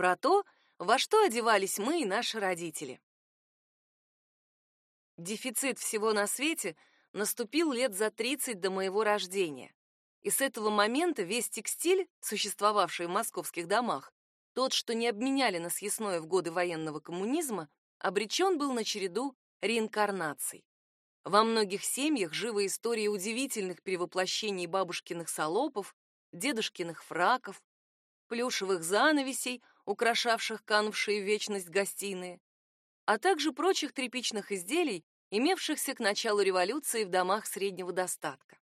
Про то, во что одевались мы и наши родители. Дефицит всего на свете наступил лет за 30 до моего рождения. И с этого момента весь текстиль, существовавший в московских домах, тот, что не обменяли на съестное в годы военного коммунизма, обречен был на череду реинкарнаций. Во многих семьях живы истории удивительных перевоплощений бабушкиных салопов, дедушкиных фраков, плюшевых занавесей, украшавших канувшие в вечность гостиные, а также прочих тряпичных изделий, имевшихся к началу революции в домах среднего достатка.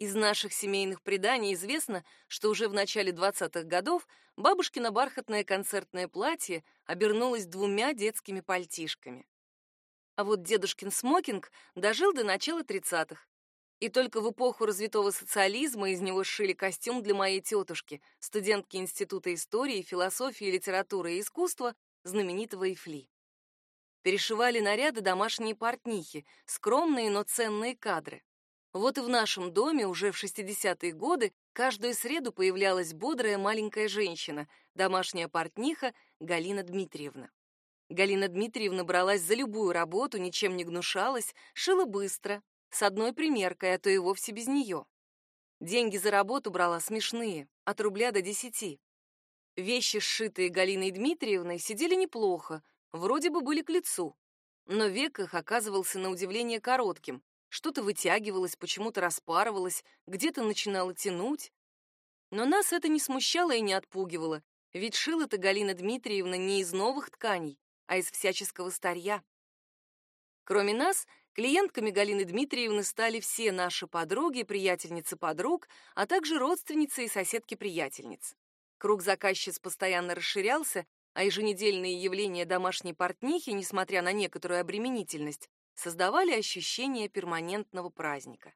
Из наших семейных преданий известно, что уже в начале 20-х годов бабушкино бархатное концертное платье обернулось двумя детскими пальтишками. А вот дедушкин смокинг дожил до начала 30-х. И только в эпоху развитого социализма из него сшили костюм для моей тетушки, студентки Института истории, философии, литературы и искусства, знаменитого Ифли. Перешивали наряды домашние портнихи, скромные, но ценные кадры. Вот и в нашем доме уже в 60-е годы каждую среду появлялась бодрая маленькая женщина, домашняя портниха Галина Дмитриевна. Галина Дмитриевна бралась за любую работу, ничем не гнушалась, шила быстро, с одной примеркой, а то и вовсе без нее. Деньги за работу брала смешные, от рубля до десяти. Вещи, сшитые Галиной Дмитриевной, сидели неплохо, вроде бы были к лицу. Но век их оказывался на удивление коротким. Что-то вытягивалось, почему-то распарывалось, где-то начинало тянуть. Но нас это не смущало и не отпугивало, ведь шила-то Галина Дмитриевна не из новых тканей, а из всяческого старья. Кроме нас, клиентками Галины Дмитриевны стали все наши подруги, приятельницы подруг, а также родственницы и соседки-приятельниц. Круг заказчиц постоянно расширялся, а еженедельные явления домашней портнихи, несмотря на некоторую обременительность, создавали ощущение перманентного праздника.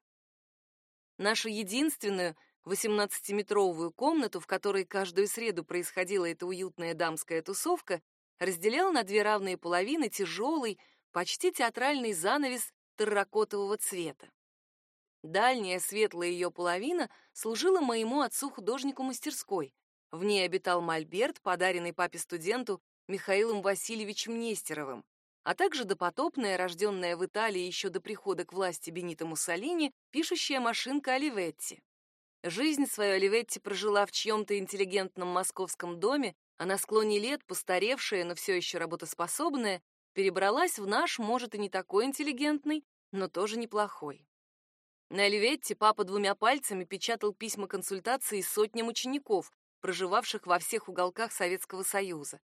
Нашу единственную 18-метровую комнату, в которой каждую среду происходила эта уютная дамская тусовка, разделял на две равные половины тяжелый, почти театральный занавес терракотового цвета. Дальняя светлая ее половина служила моему отцу-художнику мастерской. В ней обитал мольберт, подаренный папе-студенту Михаилом Васильевичем Нестеровым, а также допотопная, рожденная в Италии еще до прихода к власти Бенито Муссолини, пишущая машинка Оливетти. Жизнь свою Оливетти прожила в чьем-то интеллигентном московском доме, а на склоне лет, постаревшая, но все еще работоспособная, перебралась в наш, может, и не такой интеллигентный, но тоже неплохой. На Оливетте папа двумя пальцами печатал письма консультации сотням учеников, проживавших во всех уголках Советского Союза.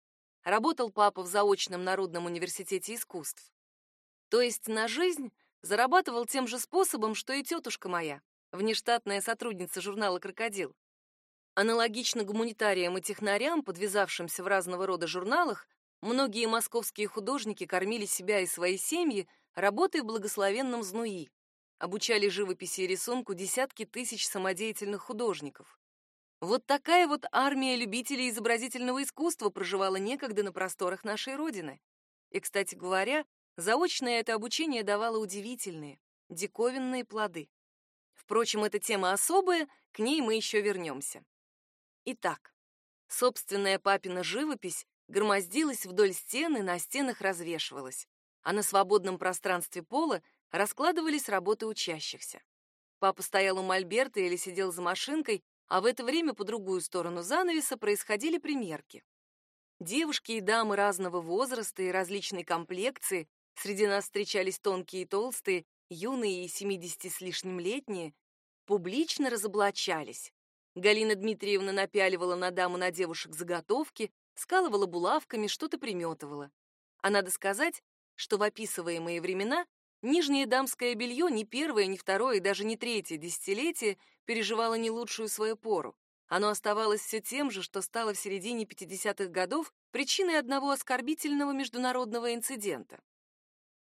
Работал папа в заочном Народном университете искусств. То есть на жизнь зарабатывал тем же способом, что и тетушка моя, внештатная сотрудница журнала «Крокодил». Аналогично гуманитариям и технарям, подвязавшимся в разного рода журналах, многие московские художники кормили себя и свои семьи работой в благословенном Знуи, обучали живописи и рисунку десятки тысяч самодеятельных художников. Вот такая вот армия любителей изобразительного искусства проживала некогда на просторах нашей Родины. И, кстати говоря, заочное это обучение давало удивительные, диковинные плоды. Впрочем, эта тема особая, к ней мы еще вернемся. Итак, собственная папина живопись громоздилась вдоль стены, на стенах развешивалась, а на свободном пространстве пола раскладывались работы учащихся. Папа стоял у мольберта или сидел за машинкой, а в это время по другую сторону занавеса происходили примерки. Девушки и дамы разного возраста и различной комплекции, среди нас встречались тонкие и толстые, юные и 70 с лишним летние, публично разоблачались. Галина Дмитриевна напяливала на даму на девушек заготовки, скалывала булавками, что-то приметывала. А надо сказать, что в описываемые времена нижнее дамское белье ни первое, ни второе даже не третье десятилетие переживало не лучшую свою пору. Оно оставалось все тем же, что стало в середине 50-х годов причиной одного оскорбительного международного инцидента.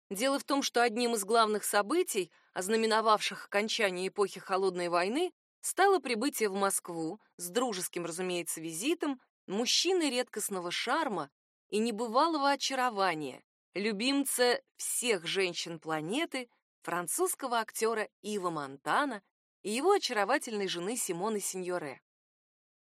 Дело в том, что одним из главных событий, ознаменовавших окончание эпохи Холодной войны, стало прибытие в Москву с дружеским, разумеется, визитом мужчины редкостного шарма и небывалого очарования, любимца всех женщин планеты, французского актера Ива Монтана и его очаровательной жены Симоны Синьоре.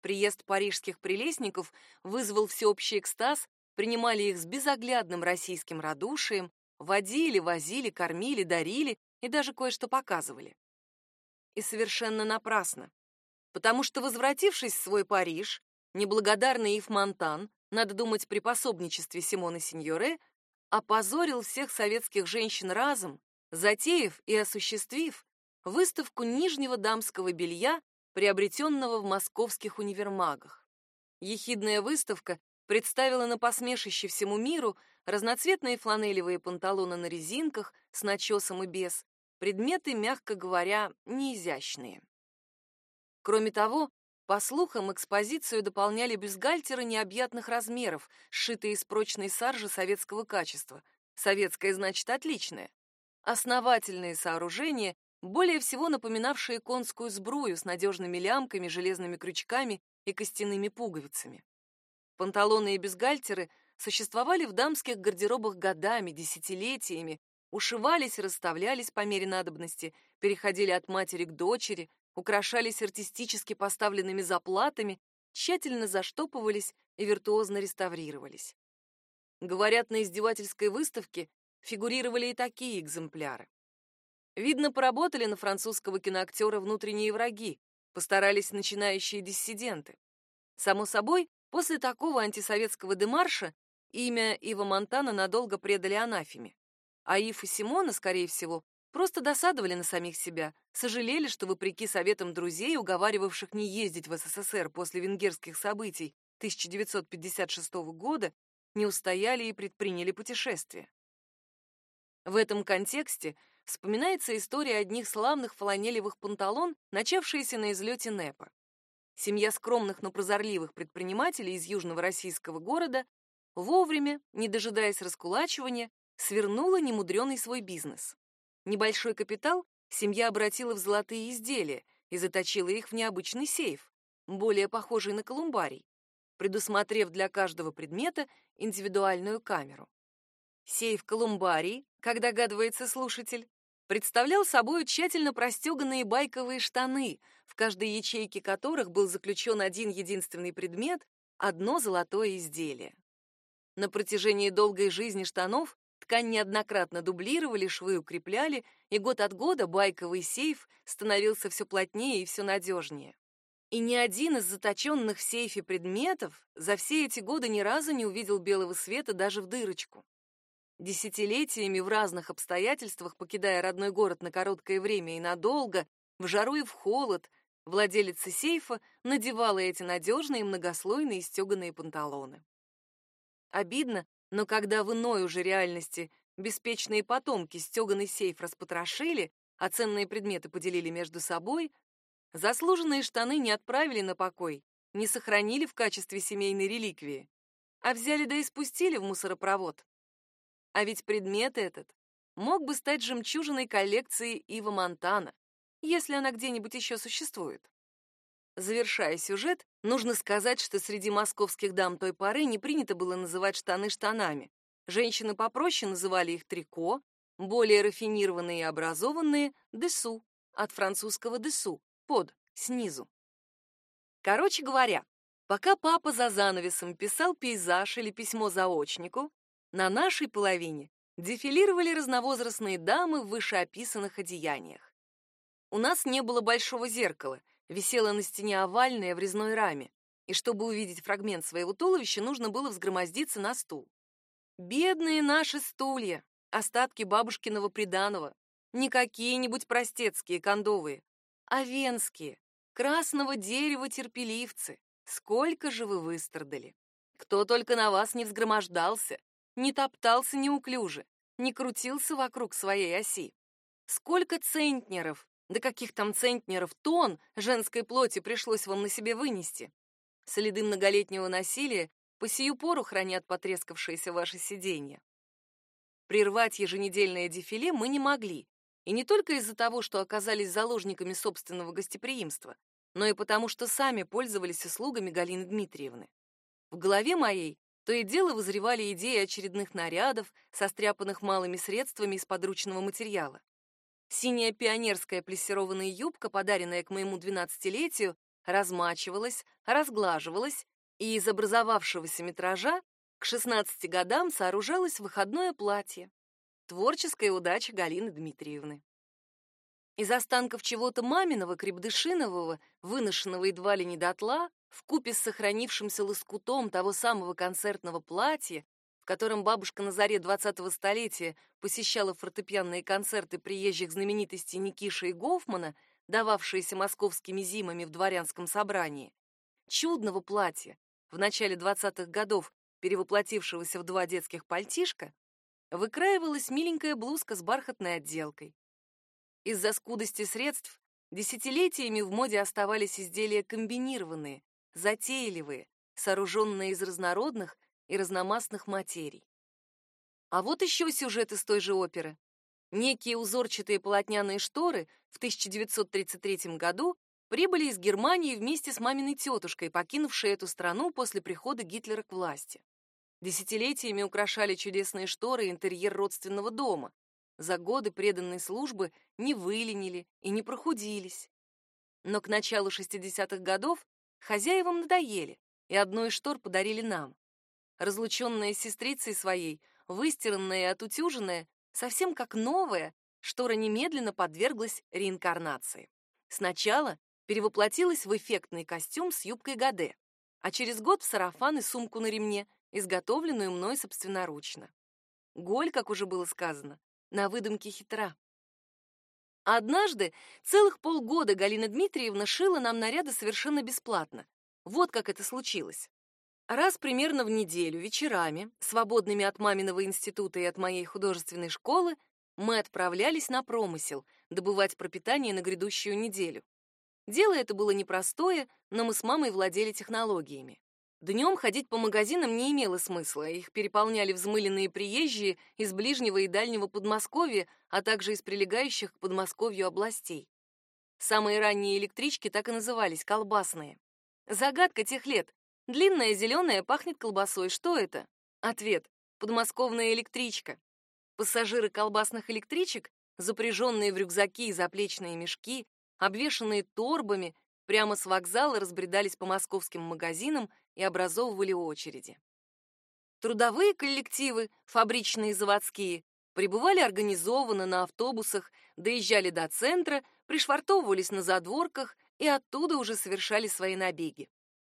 Приезд парижских прелестников вызвал всеобщий экстаз, принимали их с безоглядным российским радушием, водили, возили, кормили, дарили и даже кое-что показывали. И совершенно напрасно. Потому что, возвратившись в свой Париж, неблагодарный Ив Монтан, надо думать при пособничестве Симона Синьоре, опозорил всех советских женщин разом, затеяв и осуществив выставку нижнего дамского белья, приобретенного в московских универмагах. Ехидная выставка представила на посмешище всему миру разноцветные фланелевые панталоны на резинках с начесом и без, предметы, мягко говоря, неизящные. Кроме того, по слухам, экспозицию дополняли бюстгальтеры необъятных размеров, сшитые из прочной саржи советского качества. Советское значит отличное. Основательные сооружения, более всего напоминавшие конскую сбрую с надежными лямками, железными крючками и костяными пуговицами. Панталоны и бюстгальтеры существовали в дамских гардеробах годами, десятилетиями, ушивались, расставлялись по мере надобности, переходили от матери к дочери, украшались артистически поставленными заплатами, тщательно заштопывались и виртуозно реставрировались. Говорят, на издевательской выставке фигурировали и такие экземпляры. Видно, поработали на французского киноактера внутренние враги, постарались начинающие диссиденты. Само собой, после такого антисоветского демарша имя Ива Монтана надолго предали анафеме. А Ив и Симона, скорее всего, Просто досадовали на самих себя, сожалели, что, вопреки советам друзей, уговаривавших не ездить в СССР после венгерских событий 1956 года, не устояли и предприняли путешествие. В этом контексте вспоминается история одних славных фланелевых панталон, начавшаяся на излете НЭПа. Семья скромных, но прозорливых предпринимателей из южного российского города вовремя, не дожидаясь раскулачивания, свернула немудрёный свой бизнес. Небольшой капитал семья обратила в золотые изделия и заточила их в необычный сейф, более похожий на колумбарий, предусмотрев для каждого предмета индивидуальную камеру. Сейф колумбарий, как догадывается слушатель, представлял собой тщательно простеганные байковые штаны, в каждой ячейке которых был заключен один единственный предмет, одно золотое изделие. На протяжении долгой жизни штанов Ткань неоднократно дублировали, швы укрепляли, и год от года байковый сейф становился все плотнее и все надежнее. И ни один из заточенных в сейфе предметов за все эти годы ни разу не увидел белого света даже в дырочку. Десятилетиями в разных обстоятельствах, покидая родной город на короткое время и надолго, в жару и в холод, владелица сейфа надевала эти надежные многослойные стеганые панталоны. Обидно, но когда в иной уже реальности беспечные потомки стеганый сейф распотрошили, а ценные предметы поделили между собой, заслуженные штаны не отправили на покой, не сохранили в качестве семейной реликвии, а взяли да и спустили в мусоропровод. А ведь предмет этот мог бы стать жемчужиной коллекции Ива Монтана, если она где-нибудь еще существует. Завершая сюжет, нужно сказать, что среди московских дам той поры не принято было называть штаны штанами. Женщины попроще называли их трико, более рафинированные и образованные — десу, от французского десу, под, снизу. Короче говоря, пока папа за занавесом писал пейзаж или письмо заочнику, на нашей половине дефилировали разновозрастные дамы в вышеописанных одеяниях. У нас не было большого зеркала, висела на стене овальная в резной раме, и чтобы увидеть фрагмент своего туловища, нужно было взгромоздиться на стул. Бедные наши стулья, остатки бабушкиного приданого, не какие-нибудь простецкие кондовые, а венские, красного дерева терпеливцы. Сколько же вы выстрадали! Кто только на вас не взгромождался, не топтался неуклюже, не крутился вокруг своей оси. Сколько центнеров, да каких там центнеров тон женской плоти пришлось вам на себе вынести? Следы многолетнего насилия по сию пору хранят потрескавшиеся ваши сиденья. Прервать еженедельное дефиле мы не могли, и не только из-за того, что оказались заложниками собственного гостеприимства, но и потому, что сами пользовались услугами Галины Дмитриевны. В голове моей то и дело вызревали идеи очередных нарядов, состряпанных малыми средствами из подручного материала. Синяя пионерская плессированная юбка, подаренная к моему двенадцатилетию, размачивалась, разглаживалась, и из образовавшегося метража к 16 годам сооружалось выходное платье. Творческая удача Галины Дмитриевны. Из останков чего-то маминого, крепдышинового, выношенного едва ли не дотла, вкупе с сохранившимся лоскутом того самого концертного платья, в котором бабушка на заре 20-го столетия посещала фортепианные концерты приезжих знаменитостей Никиши и Гофмана, дававшиеся московскими зимами в дворянском собрании, чудного платья, в начале 20-х годов перевоплотившегося в два детских пальтишка, выкраивалась миленькая блузка с бархатной отделкой. Из-за скудости средств десятилетиями в моде оставались изделия комбинированные, затейливые, сооруженные из разнородных и разномастных материй. А вот еще сюжет из той же оперы. Некие узорчатые полотняные шторы в 1933 году прибыли из Германии вместе с маминой тетушкой, покинувшей эту страну после прихода Гитлера к власти. Десятилетиями украшали чудесные шторы интерьер родственного дома. За годы преданной службы не выленили и не прохудились. Но к началу 60-х годов хозяевам надоели, и одну из штор подарили нам. Разлученная с сестрицей своей, выстиранная и отутюженная, совсем как новая, штора немедленно подверглась реинкарнации. Сначала перевоплотилась в эффектный костюм с юбкой Гаде, а через год в сарафан и сумку на ремне, изготовленную мной собственноручно. Голь, как уже было сказано, на выдумке хитра. Однажды целых полгода Галина Дмитриевна шила нам наряды совершенно бесплатно. Вот как это случилось. Раз примерно в неделю, вечерами, свободными от маминого института и от моей художественной школы, мы отправлялись на промысел, добывать пропитание на грядущую неделю. Дело это было непростое, но мы с мамой владели технологиями. Днем ходить по магазинам не имело смысла, их переполняли взмыленные приезжие из ближнего и дальнего Подмосковья, а также из прилегающих к Подмосковью областей. Самые ранние электрички так и назывались — колбасные. Загадка тех лет. Длинная зеленая пахнет колбасой. Что это? Ответ — подмосковная электричка. Пассажиры колбасных электричек, запряженные в рюкзаки и заплечные мешки, обвешанные торбами, прямо с вокзала разбредались по московским магазинам и образовывали очереди. Трудовые коллективы, фабричные и заводские, прибывали организованно на автобусах, доезжали до центра, пришвартовывались на задворках и оттуда уже совершали свои набеги.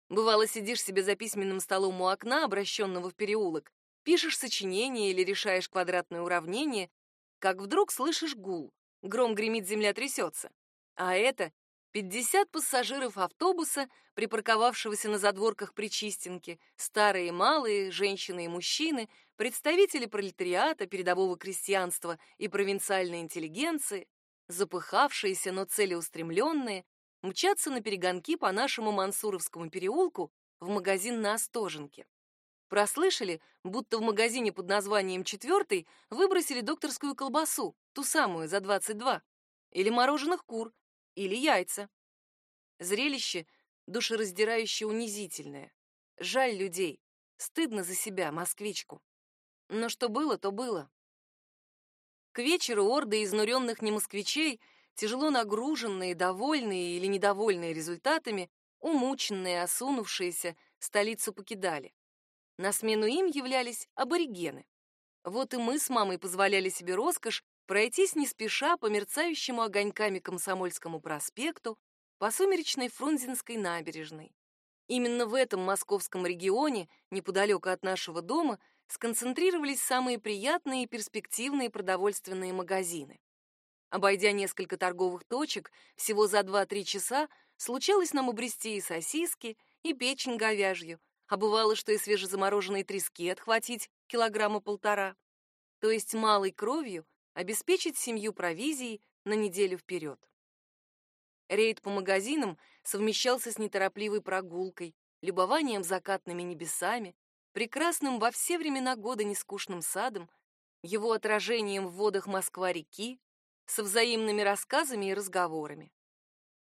Бывало, сидишь себе за письменным столом у окна, обращенного в переулок, пишешь сочинение или решаешь квадратное уравнение, как вдруг слышишь гул, гром гремит, земля трясется. А это 50 пассажиров автобуса, припарковавшегося на задворках Причистенки, старые и малые, женщины и мужчины, представители пролетариата, передового крестьянства и провинциальной интеллигенции, запыхавшиеся, но целеустремленные, мчатся на перегонки по нашему Мансуровскому переулку в магазин на Остоженке. Прослышали, будто в магазине под названием «Четвертый» выбросили докторскую колбасу, ту самую за 22, или мороженых кур, или яйца. Зрелище душераздирающе унизительное. Жаль людей, стыдно за себя, москвичку. Но что было, то было. К вечеру орды изнуренных немосквичей, тяжело нагруженные, довольные или недовольные результатами, умученные, осунувшиеся, столицу покидали. На смену им являлись аборигены. Вот и мы с мамой позволяли себе роскошь пройтись не спеша по мерцающему огоньками Комсомольскому проспекту, по сумеречной Фрунзенской набережной. Именно в этом московском регионе, неподалеку от нашего дома, сконцентрировались самые приятные и перспективные продовольственные магазины. Обойдя несколько торговых точек, всего за 2-3 часа случалось нам обрести и сосиски, и печень говяжью, а бывало, что и свежезамороженные трески отхватить килограмма полтора. То есть малой кровью обеспечить семью провизией на неделю вперед. Рейд по магазинам совмещался с неторопливой прогулкой, любованием закатными небесами, прекрасным во все времена года нескучным садом, его отражением в водах Москва-реки, со взаимными рассказами и разговорами.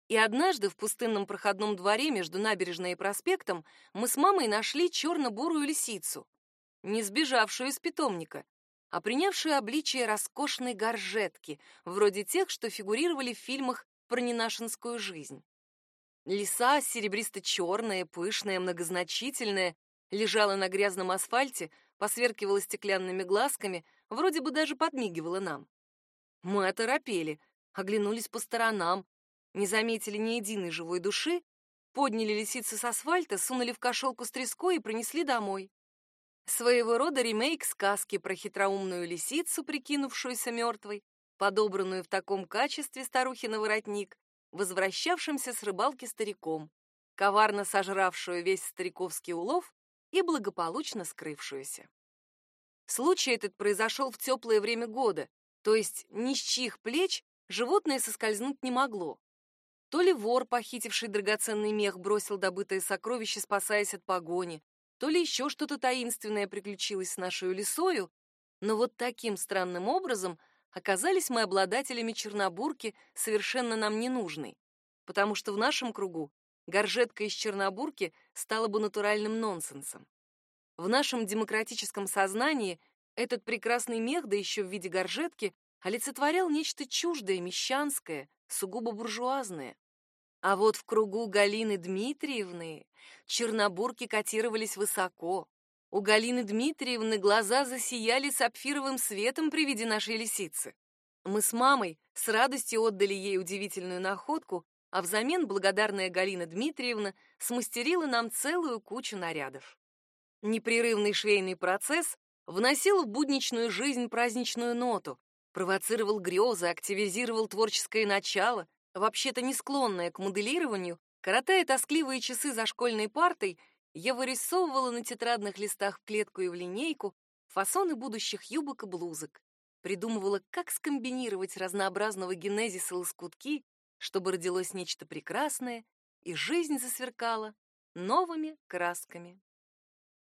И однажды в пустынном проходном дворе между набережной и проспектом мы с мамой нашли черно-бурую лисицу, не сбежавшую из питомника, а принявшую обличие роскошной горжетки, вроде тех, что фигурировали в фильмах про ненашинскую жизнь. Лиса, серебристо-черная, пышная, многозначительная, лежала на грязном асфальте, посверкивала стеклянными глазками, вроде бы даже подмигивала нам. Мы оторопели, оглянулись по сторонам, не заметили ни единой живой души, подняли лисицу с асфальта, сунули в кошелку с треской и принесли домой. Своего рода ремейк сказки про хитроумную лисицу, прикинувшуюся мертвой, подобранную в таком качестве старухи на воротник, возвращавшимся с рыбалки стариком, коварно сожравшую весь стариковский улов и благополучно скрывшуюся. Случай этот произошел в теплое время года, то есть ни с чьих плеч животное соскользнуть не могло. То ли вор, похитивший драгоценный мех, бросил добытое сокровище, спасаясь от погони, то ли еще что-то таинственное приключилось с нашей лисою, но вот таким странным образом оказались мы обладателями чернобурки, совершенно нам не нужной, потому что в нашем кругу горжетка из чернобурки стала бы натуральным нонсенсом. В нашем демократическом сознании этот прекрасный мех, да еще в виде горжетки, олицетворял нечто чуждое, мещанское, сугубо буржуазное. А вот в кругу Галины Дмитриевны чернобурки котировались высоко. У Галины Дмитриевны глаза засияли сапфировым светом при виде нашей лисицы. Мы с мамой с радостью отдали ей удивительную находку, а взамен благодарная Галина Дмитриевна смастерила нам целую кучу нарядов. Непрерывный швейный процесс вносил в будничную жизнь праздничную ноту, провоцировал грезы, активизировал творческое начало, вообще-то не склонная к моделированию, коротая тоскливые часы за школьной партой, я вырисовывала на тетрадных листах клетку и в линейку фасоны будущих юбок и блузок, придумывала, как скомбинировать разнообразного генезиса лоскутки, чтобы родилось нечто прекрасное, и жизнь засверкала новыми красками.